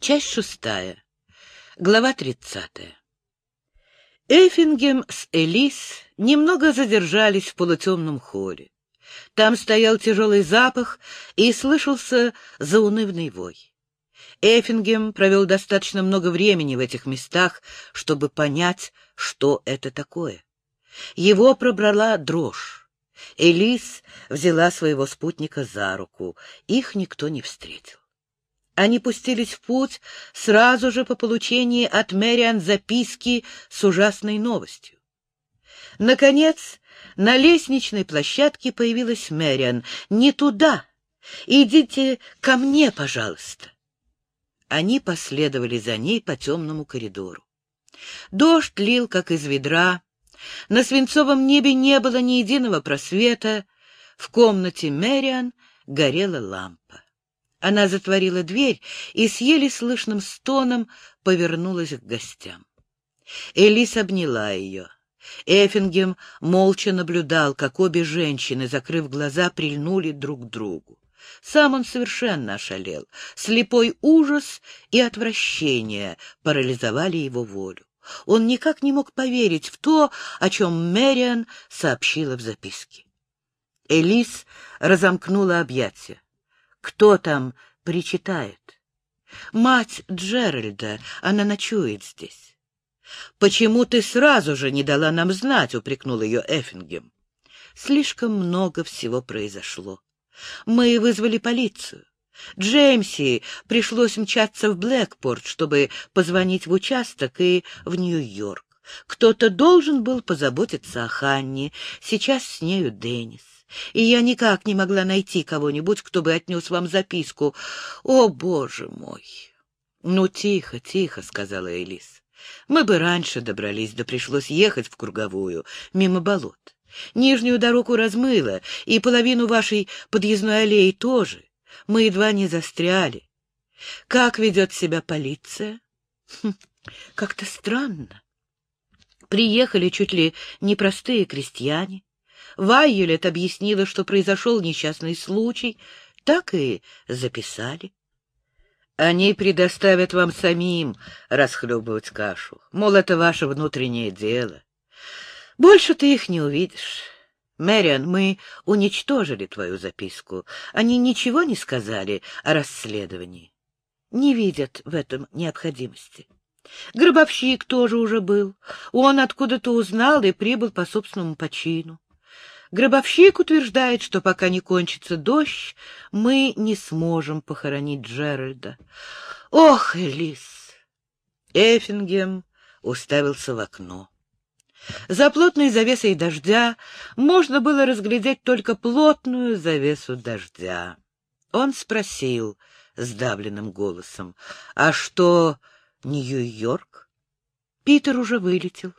Часть шестая. Глава тридцатая. Эффингем с Элис немного задержались в полутемном холле. Там стоял тяжелый запах и слышался заунывный вой. Эффингем провел достаточно много времени в этих местах, чтобы понять, что это такое. Его пробрала дрожь. Элис взяла своего спутника за руку. Их никто не встретил. Они пустились в путь сразу же по получении от Мэриан записки с ужасной новостью. Наконец, на лестничной площадке появилась Мэриан. «Не туда! Идите ко мне, пожалуйста!» Они последовали за ней по темному коридору. Дождь лил, как из ведра. На свинцовом небе не было ни единого просвета. В комнате Мэриан горела лампа. Она затворила дверь и с еле слышным стоном повернулась к гостям. Элис обняла ее. Эффингем молча наблюдал, как обе женщины, закрыв глаза, прильнули друг к другу. Сам он совершенно ошалел. Слепой ужас и отвращение парализовали его волю. Он никак не мог поверить в то, о чем Мэриан сообщила в записке. Элис разомкнула объятия. Кто там причитает? Мать Джеральда, она ночует здесь. Почему ты сразу же не дала нам знать, упрекнул ее Эффингем. Слишком много всего произошло. Мы вызвали полицию. Джеймси пришлось мчаться в Блэкпорт, чтобы позвонить в участок и в Нью-Йорк. Кто-то должен был позаботиться о Ханне. Сейчас с нею Деннис и я никак не могла найти кого-нибудь, кто бы отнес вам записку. О, боже мой! — Ну, тихо, тихо, — сказала Элис. — Мы бы раньше добрались, да пришлось ехать в круговую, мимо болот. Нижнюю дорогу размыло, и половину вашей подъездной аллеи тоже. Мы едва не застряли. Как ведет себя полиция? Хм, как-то странно. Приехали чуть ли не простые крестьяне. Вайолет объяснила, что произошел несчастный случай, так и записали. Они предоставят вам самим расхлебывать кашу. Мол, это ваше внутреннее дело. Больше ты их не увидишь. Мэриан, мы уничтожили твою записку. Они ничего не сказали о расследовании. Не видят в этом необходимости. Гробовщик тоже уже был. Он откуда-то узнал и прибыл по собственному почину. Гробовщик утверждает, что пока не кончится дождь, мы не сможем похоронить Джеральда. Ох, Элис! Эффингем уставился в окно. За плотной завесой дождя можно было разглядеть только плотную завесу дождя. Он спросил сдавленным голосом, «А что, Нью-Йорк?» Питер уже вылетел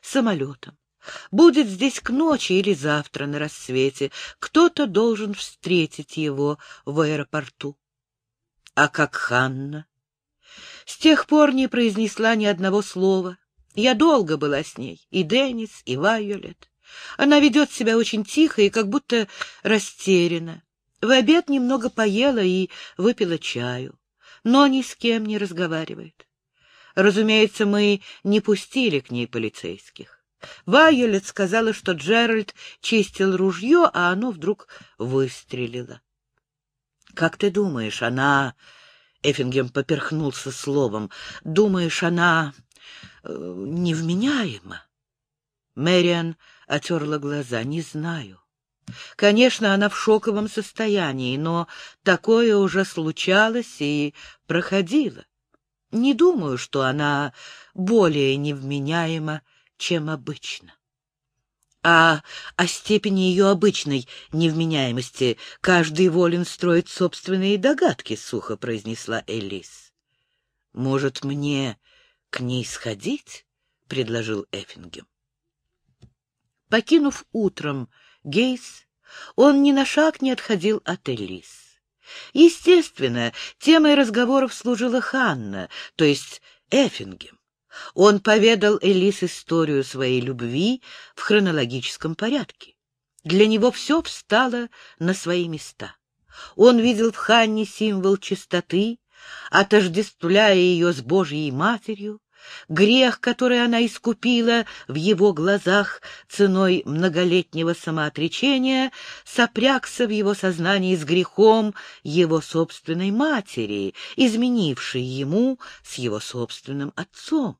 самолетом. Будет здесь к ночи или завтра на рассвете. Кто-то должен встретить его в аэропорту. А как Ханна? С тех пор не произнесла ни одного слова. Я долго была с ней, и Деннис, и Вайолет. Она ведет себя очень тихо и как будто растеряна. В обед немного поела и выпила чаю, но ни с кем не разговаривает. Разумеется, мы не пустили к ней полицейских. Вайолет сказала, что Джеральд чистил ружье, а оно вдруг выстрелило. — Как ты думаешь, она... Эффингем поперхнулся словом. — Думаешь, она... Э, невменяема? Мэриан отерла глаза. — Не знаю. Конечно, она в шоковом состоянии, но такое уже случалось и проходило. Не думаю, что она более невменяема, чем обычно. А о степени ее обычной невменяемости каждый волен строить собственные догадки, — сухо произнесла Элис. — Может, мне к ней сходить? — предложил Эффингем. Покинув утром Гейс, он ни на шаг не отходил от Элис. Естественно, темой разговоров служила Ханна, то есть Эффингем. Он поведал Элис историю своей любви в хронологическом порядке. Для него все встало на свои места. Он видел в Ханне символ чистоты, отождествляя ее с Божьей Матерью, грех, который она искупила в его глазах ценой многолетнего самоотречения, сопрягся в его сознании с грехом его собственной матери, изменившей ему с его собственным отцом.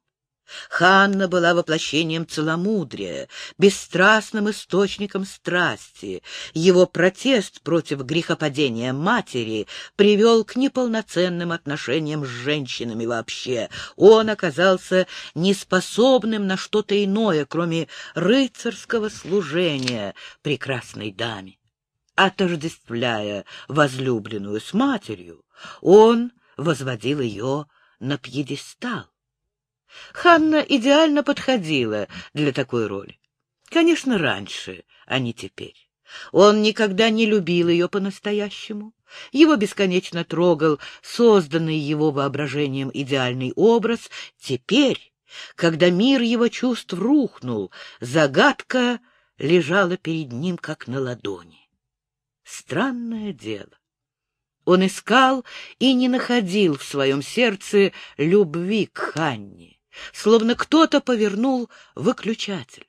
Ханна была воплощением целомудрия, бесстрастным источником страсти. Его протест против грехопадения матери привел к неполноценным отношениям с женщинами вообще. Он оказался неспособным на что-то иное, кроме рыцарского служения прекрасной даме. Отождествляя возлюбленную с матерью, он возводил ее на пьедестал. Ханна идеально подходила для такой роли. Конечно, раньше, а не теперь. Он никогда не любил ее по-настоящему. Его бесконечно трогал созданный его воображением идеальный образ. Теперь, когда мир его чувств рухнул, загадка лежала перед ним, как на ладони. Странное дело. Он искал и не находил в своем сердце любви к Ханне словно кто-то повернул выключатель.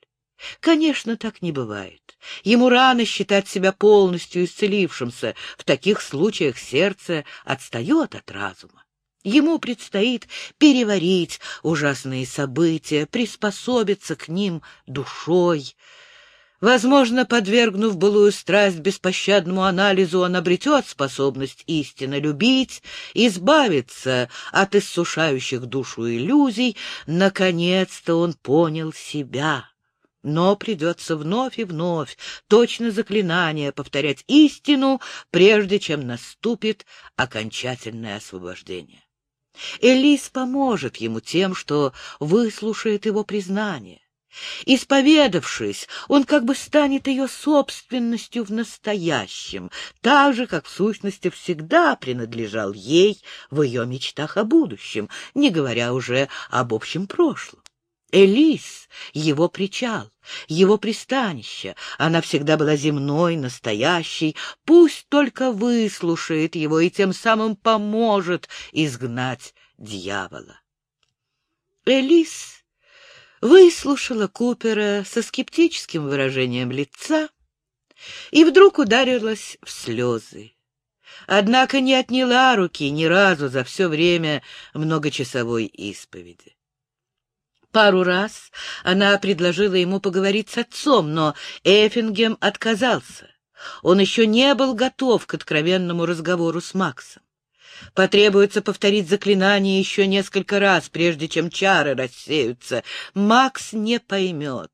Конечно, так не бывает. Ему рано считать себя полностью исцелившимся. В таких случаях сердце отстает от разума. Ему предстоит переварить ужасные события, приспособиться к ним душой, Возможно, подвергнув былую страсть беспощадному анализу, он обретет способность истинно любить, избавиться от иссушающих душу иллюзий. Наконец-то он понял себя. Но придется вновь и вновь, точно заклинание, повторять истину, прежде чем наступит окончательное освобождение. Элис поможет ему тем, что выслушает его признание. Исповедавшись, он как бы станет ее собственностью в настоящем, так же, как в сущности всегда принадлежал ей в ее мечтах о будущем, не говоря уже об общем прошлом. Элис — его причал, его пристанище. Она всегда была земной, настоящей. Пусть только выслушает его и тем самым поможет изгнать дьявола. Элис выслушала Купера со скептическим выражением лица и вдруг ударилась в слезы. Однако не отняла руки ни разу за все время многочасовой исповеди. Пару раз она предложила ему поговорить с отцом, но Эффингем отказался. Он еще не был готов к откровенному разговору с Максом. Потребуется повторить заклинание еще несколько раз, прежде чем чары рассеются. Макс не поймет.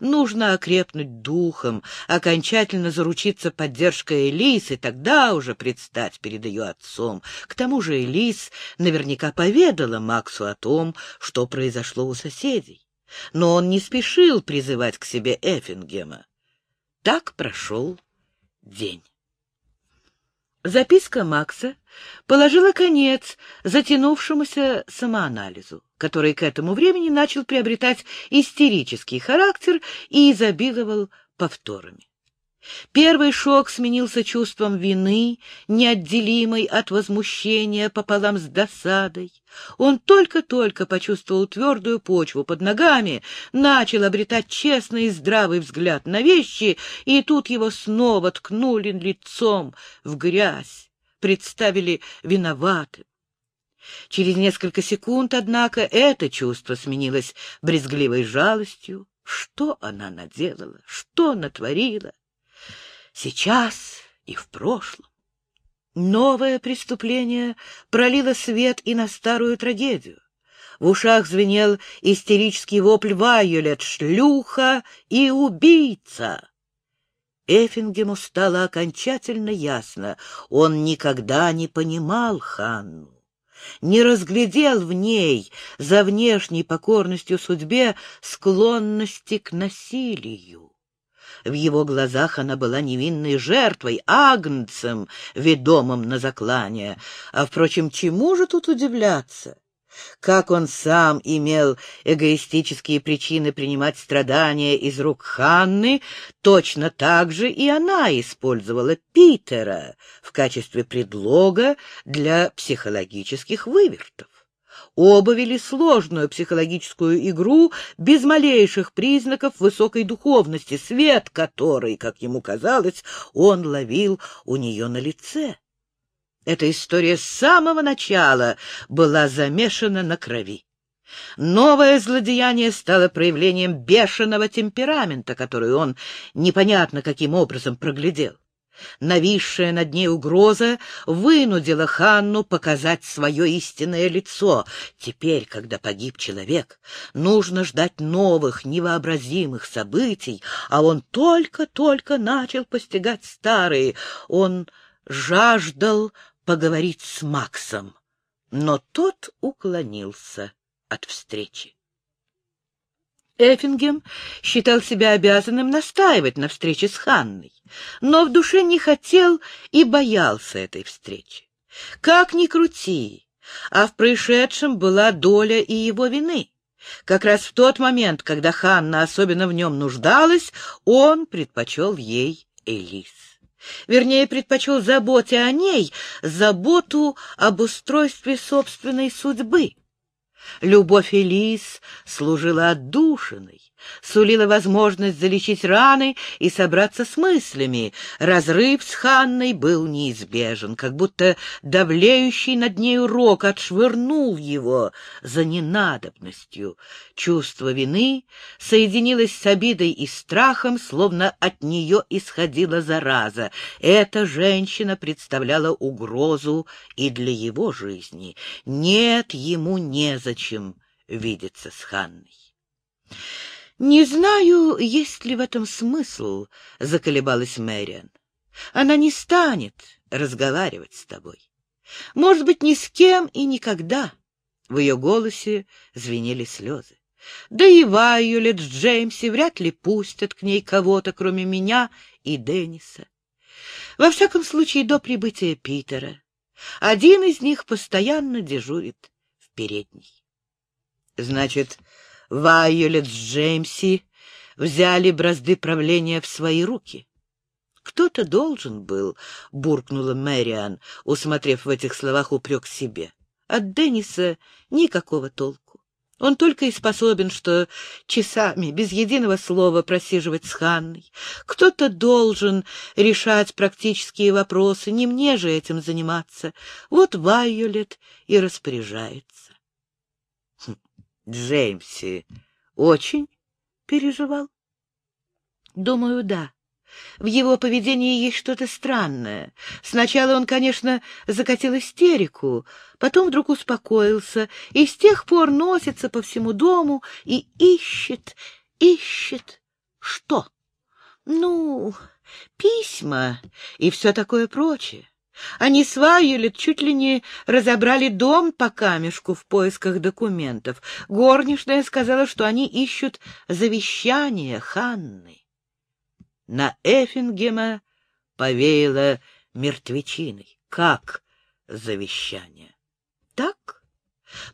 Нужно окрепнуть духом, окончательно заручиться поддержкой Элис, и тогда уже предстать перед ее отцом. К тому же Элис наверняка поведала Максу о том, что произошло у соседей. Но он не спешил призывать к себе Эффингема. Так прошел день. Записка Макса положила конец затянувшемуся самоанализу, который к этому времени начал приобретать истерический характер и изобиловал повторами. Первый шок сменился чувством вины, неотделимой от возмущения пополам с досадой. Он только-только почувствовал твердую почву под ногами, начал обретать честный и здравый взгляд на вещи, и тут его снова ткнули лицом в грязь, представили виноватым. Через несколько секунд, однако, это чувство сменилось брезгливой жалостью. Что она наделала? Что натворила? Сейчас и в прошлом. Новое преступление пролило свет и на старую трагедию. В ушах звенел истерический вопль Вайолет «Шлюха и убийца!». Эффингему стало окончательно ясно, он никогда не понимал Ханну, не разглядел в ней за внешней покорностью судьбе склонности к насилию. В его глазах она была невинной жертвой, агнцем, ведомым на заклание. А, впрочем, чему же тут удивляться? Как он сам имел эгоистические причины принимать страдания из рук Ханны, точно так же и она использовала Питера в качестве предлога для психологических вывертов. Оба вели сложную психологическую игру без малейших признаков высокой духовности, свет которой, как ему казалось, он ловил у нее на лице. Эта история с самого начала была замешана на крови. Новое злодеяние стало проявлением бешеного темперамента, который он непонятно каким образом проглядел. Нависшая над ней угроза вынудила Ханну показать свое истинное лицо. Теперь, когда погиб человек, нужно ждать новых, невообразимых событий, а он только-только начал постигать старые. Он жаждал поговорить с Максом, но тот уклонился от встречи. Эффингем считал себя обязанным настаивать на встрече с Ханной, но в душе не хотел и боялся этой встречи. Как ни крути, а в происшедшем была доля и его вины. Как раз в тот момент, когда Ханна особенно в нем нуждалась, он предпочел ей Элис. Вернее, предпочел заботе о ней заботу об устройстве собственной судьбы. Любовь Элис служила отдушиной, сулила возможность залечить раны и собраться с мыслями. Разрыв с Ханной был неизбежен, как будто давлеющий над нею рок отшвырнул его за ненадобностью. Чувство вины соединилось с обидой и страхом, словно от нее исходила зараза. Эта женщина представляла угрозу и для его жизни. Нет, ему незачем видеться с Ханной. «Не знаю, есть ли в этом смысл», — заколебалась Мэриан. «Она не станет разговаривать с тобой. Может быть, ни с кем и никогда». В ее голосе звенели слезы. Да и Вайолет с Джеймси вряд ли пустят к ней кого-то, кроме меня и Денниса. Во всяком случае, до прибытия Питера. Один из них постоянно дежурит в передней. Значит, Вайолет с Джеймси взяли бразды правления в свои руки. «Кто-то должен был», — буркнула Мэриан, усмотрев в этих словах упрек себе. «От Денниса никакого толку. Он только и способен, что часами, без единого слова, просиживать с Ханной. Кто-то должен решать практические вопросы, не мне же этим заниматься. Вот Вайолет и распоряжается. Джеймси очень переживал? Думаю, да. В его поведении есть что-то странное. Сначала он, конечно, закатил истерику, потом вдруг успокоился и с тех пор носится по всему дому и ищет, ищет. Что? Ну, письма и все такое прочее. Они с Вайолет чуть ли не разобрали дом по камешку в поисках документов. Горничная сказала, что они ищут завещание Ханны. На Эффингема повеяло мертвечиной. Как завещание? Так?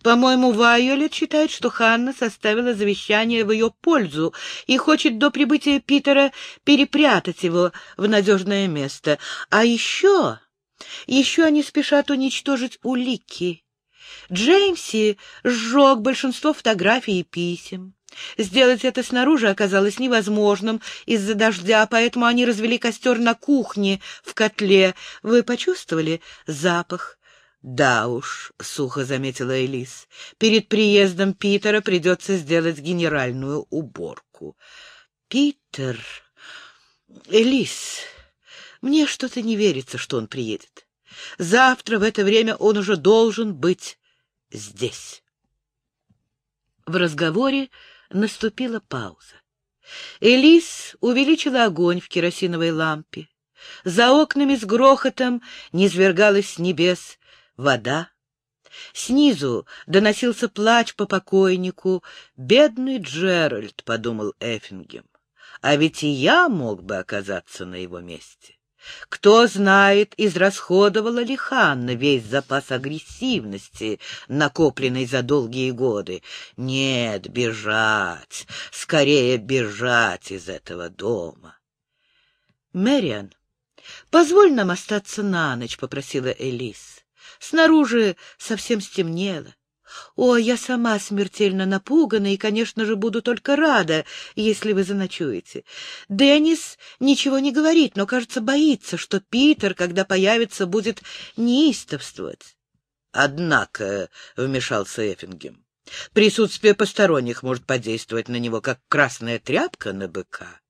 По-моему, Вайолет считает, что Ханна составила завещание в ее пользу и хочет до прибытия Питера перепрятать его в надежное место. А еще еще они спешат уничтожить улики. Джеймси сжег большинство фотографий и писем. Сделать это снаружи оказалось невозможным из-за дождя, поэтому они развели костер на кухне в котле. Вы почувствовали запах? «Да уж», — сухо заметила Элис, — «перед приездом Питера придется сделать генеральную уборку». «Питер... Элис...» Мне что-то не верится, что он приедет. Завтра в это время он уже должен быть здесь. В разговоре наступила пауза. Элис увеличила огонь в керосиновой лампе. За окнами с грохотом низвергалась с небес вода. Снизу доносился плач по покойнику. «Бедный Джеральд», — подумал Эффингем, — «а ведь и я мог бы оказаться на его месте». Кто знает, израсходовала ли Ханна весь запас агрессивности, накопленный за долгие годы. Нет, бежать, скорее бежать из этого дома. Мэриан, позволь нам остаться на ночь, — попросила Элис. Снаружи совсем стемнело. О, я сама смертельно напугана и, конечно же, буду только рада, если вы заночуете. Деннис ничего не говорит, но, кажется, боится, что Питер, когда появится, будет неистовствовать. Однако, — вмешался Эффингем, — присутствие посторонних может подействовать на него, как красная тряпка на быка.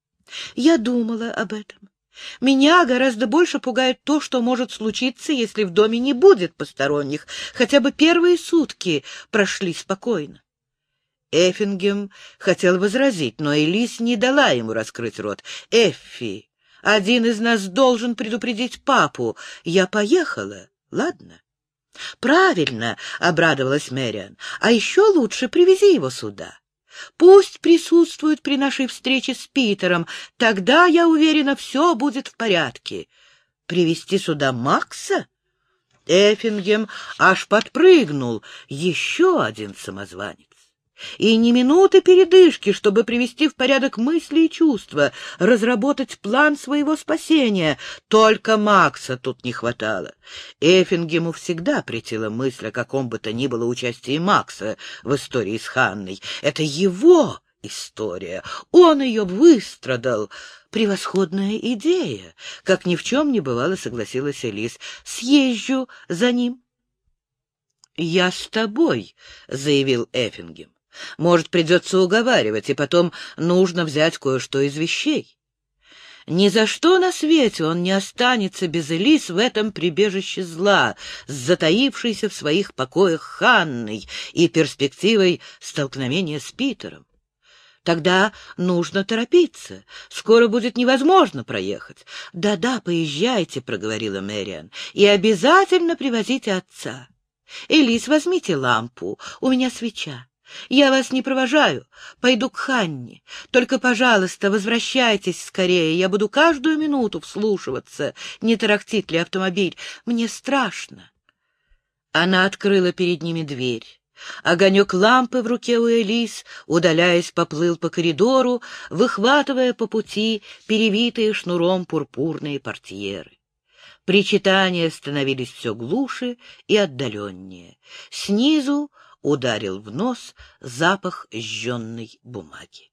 Я думала об этом. Меня гораздо больше пугает то, что может случиться, если в доме не будет посторонних. Хотя бы первые сутки прошли спокойно. Эффингем хотел возразить, но Элис не дала ему раскрыть рот. «Эффи, один из нас должен предупредить папу. Я поехала, ладно?» «Правильно», — обрадовалась Мэриан. «А еще лучше привези его сюда». Пусть присутствует при нашей встрече с Питером. Тогда, я уверена, все будет в порядке. Привести сюда Макса? Эффингем аж подпрыгнул. Еще один самозванец. И ни минуты передышки, чтобы привести в порядок мысли и чувства, разработать план своего спасения. Только Макса тут не хватало. Эффингему всегда претила мысль о каком бы то ни было участии Макса в истории с Ханной. Это его история. Он ее выстрадал. Превосходная идея. Как ни в чем не бывало, согласилась Элис. Съезжу за ним. «Я с тобой», — заявил Эффингем. Может, придется уговаривать, и потом нужно взять кое-что из вещей. Ни за что на свете он не останется без Элис в этом прибежище зла, с затаившейся в своих покоях Ханной и перспективой столкновения с Питером. Тогда нужно торопиться. Скоро будет невозможно проехать. «Да-да, поезжайте», — проговорила Мэриан, — «и обязательно привозите отца. Элис, возьмите лампу, у меня свеча. Я вас не провожаю, пойду к Ханне. Только, пожалуйста, возвращайтесь скорее, я буду каждую минуту вслушиваться, не тарахтит ли автомобиль. Мне страшно. Она открыла перед ними дверь. Огонек лампы в руке у Элис, удаляясь, поплыл по коридору, выхватывая по пути перевитые шнуром пурпурные портьеры. Причитания становились все глуше и отдаленнее. Снизу ударил в нос запах жженной бумаги.